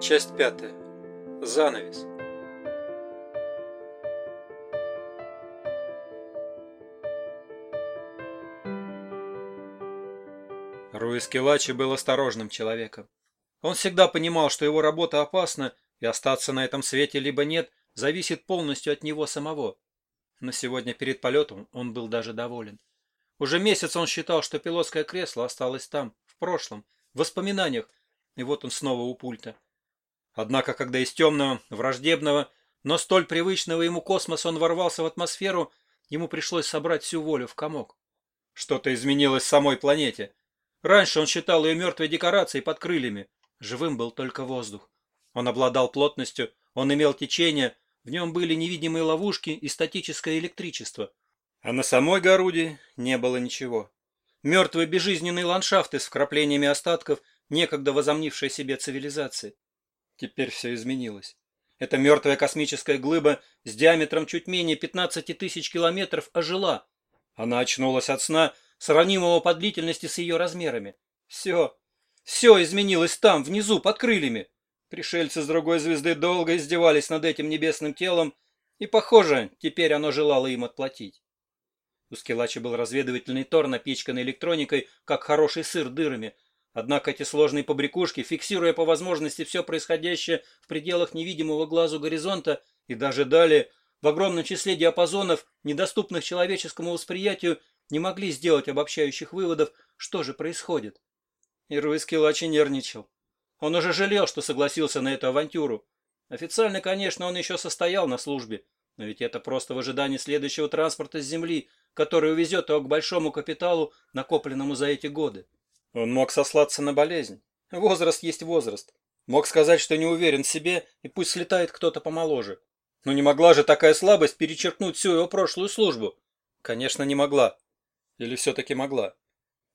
Часть пятая. Занавес. Руис Келачи был осторожным человеком. Он всегда понимал, что его работа опасна, и остаться на этом свете либо нет, зависит полностью от него самого. Но сегодня перед полетом он был даже доволен. Уже месяц он считал, что пилотское кресло осталось там, в прошлом, в воспоминаниях, и вот он снова у пульта. Однако, когда из темного, враждебного, но столь привычного ему космоса он ворвался в атмосферу, ему пришлось собрать всю волю в комок. Что-то изменилось в самой планете. Раньше он считал ее мертвой декорацией под крыльями. Живым был только воздух. Он обладал плотностью, он имел течение, в нем были невидимые ловушки и статическое электричество. А на самой Горуде не было ничего. Мертвые безжизненные ландшафты с вкраплениями остатков некогда возомнившей себе цивилизации. Теперь все изменилось. Эта мертвая космическая глыба с диаметром чуть менее 15 тысяч километров ожила. Она очнулась от сна, сравнимого по длительности с ее размерами. Все, все изменилось там, внизу, под крыльями. Пришельцы с другой звезды долго издевались над этим небесным телом, и, похоже, теперь оно желало им отплатить. У Скилача был разведывательный тор, напичканный электроникой, как хороший сыр дырами. Однако эти сложные побрякушки, фиксируя по возможности все происходящее в пределах невидимого глазу горизонта и даже далее, в огромном числе диапазонов, недоступных человеческому восприятию, не могли сделать обобщающих выводов, что же происходит. И Руис Скилачи нервничал. Он уже жалел, что согласился на эту авантюру. Официально, конечно, он еще состоял на службе, но ведь это просто в ожидании следующего транспорта с Земли, который увезет его к большому капиталу, накопленному за эти годы. Он мог сослаться на болезнь. Возраст есть возраст. Мог сказать, что не уверен в себе, и пусть слетает кто-то помоложе. Но не могла же такая слабость перечеркнуть всю его прошлую службу? Конечно, не могла. Или все-таки могла?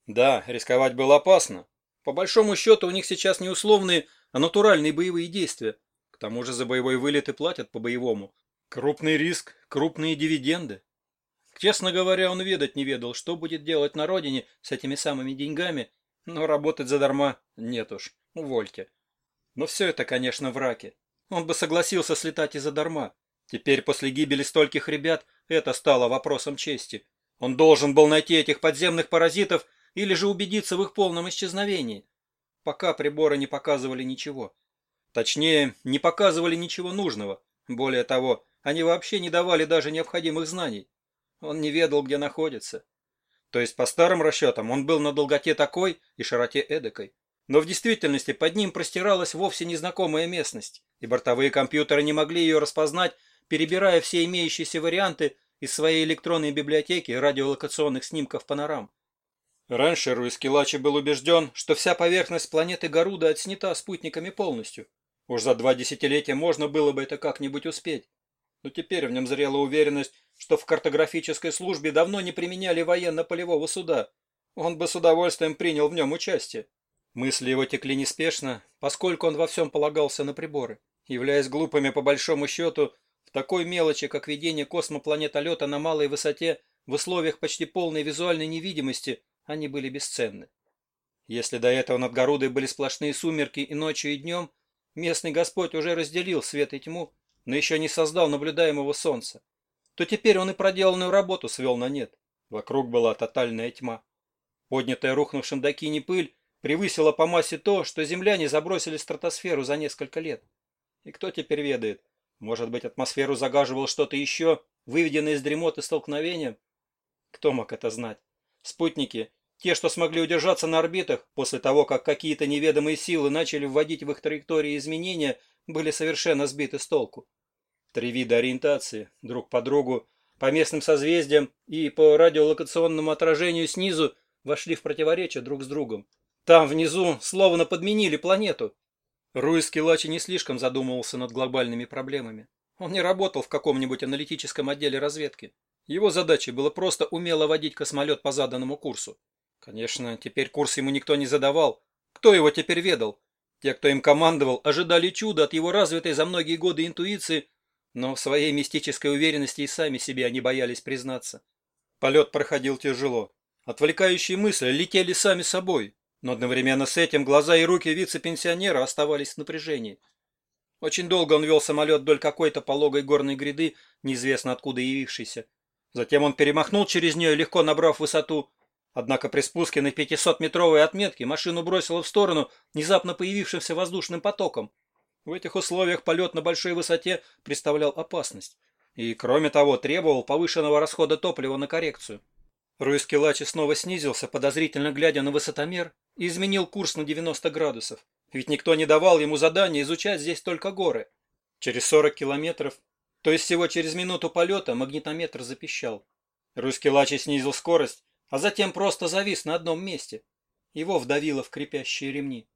Да, рисковать было опасно, по большому счету у них сейчас не условные, а натуральные боевые действия. К тому же за боевой вылет и платят по-боевому. Крупный риск, крупные дивиденды. Честно говоря, он ведать не ведал, что будет делать на родине с этими самыми деньгами, но работать задарма нет уж, увольте. Но все это, конечно, в раке. Он бы согласился слетать и задарма. Теперь, после гибели стольких ребят, это стало вопросом чести. Он должен был найти этих подземных паразитов или же убедиться в их полном исчезновении. Пока приборы не показывали ничего. Точнее, не показывали ничего нужного. Более того, они вообще не давали даже необходимых знаний. Он не ведал, где находится. То есть, по старым расчетам, он был на долготе такой и широте эдакой. Но в действительности под ним простиралась вовсе незнакомая местность, и бортовые компьютеры не могли ее распознать, перебирая все имеющиеся варианты из своей электронной библиотеки радиолокационных снимков панорам. Раньше Руискилачи был убежден, что вся поверхность планеты Гаруда отснята спутниками полностью. Уж за два десятилетия можно было бы это как-нибудь успеть. Но теперь в нем зрела уверенность, что в картографической службе давно не применяли военно-полевого суда. Он бы с удовольствием принял в нем участие. Мысли его текли неспешно, поскольку он во всем полагался на приборы. Являясь глупыми по большому счету, в такой мелочи, как ведение космопланетолета на малой высоте, в условиях почти полной визуальной невидимости – они были бесценны. Если до этого над Горудой были сплошные сумерки и ночью, и днем, местный Господь уже разделил свет и тьму, но еще не создал наблюдаемого солнца, то теперь он и проделанную работу свел на нет. Вокруг была тотальная тьма. Поднятая рухнувшим до кини пыль превысила по массе то, что земляне забросили стратосферу за несколько лет. И кто теперь ведает? Может быть, атмосферу загаживало что-то еще, выведенное из дремоты столкновением? Кто мог это знать? Спутники, те, что смогли удержаться на орбитах, после того, как какие-то неведомые силы начали вводить в их траектории изменения, были совершенно сбиты с толку. Три вида ориентации, друг по другу, по местным созвездиям и по радиолокационному отражению снизу, вошли в противоречие друг с другом. Там, внизу, словно подменили планету. Руис Килачи не слишком задумывался над глобальными проблемами. Он не работал в каком-нибудь аналитическом отделе разведки. Его задачей было просто умело водить космолет по заданному курсу. Конечно, теперь курс ему никто не задавал. Кто его теперь ведал? Те, кто им командовал, ожидали чуда от его развитой за многие годы интуиции, но в своей мистической уверенности и сами себе они боялись признаться. Полет проходил тяжело. Отвлекающие мысли летели сами собой, но одновременно с этим глаза и руки вице-пенсионера оставались в напряжении. Очень долго он вел самолет вдоль какой-то пологой горной гряды, неизвестно откуда явившейся. Затем он перемахнул через нее, легко набрав высоту. Однако при спуске на 500-метровой отметке машину бросило в сторону внезапно появившимся воздушным потоком. В этих условиях полет на большой высоте представлял опасность. И, кроме того, требовал повышенного расхода топлива на коррекцию. Руис Келачи снова снизился, подозрительно глядя на высотомер, и изменил курс на 90 градусов. Ведь никто не давал ему задания изучать здесь только горы. Через 40 километров то есть всего через минуту полета магнитометр запищал. Русский лачи снизил скорость, а затем просто завис на одном месте. Его вдавило в крепящие ремни.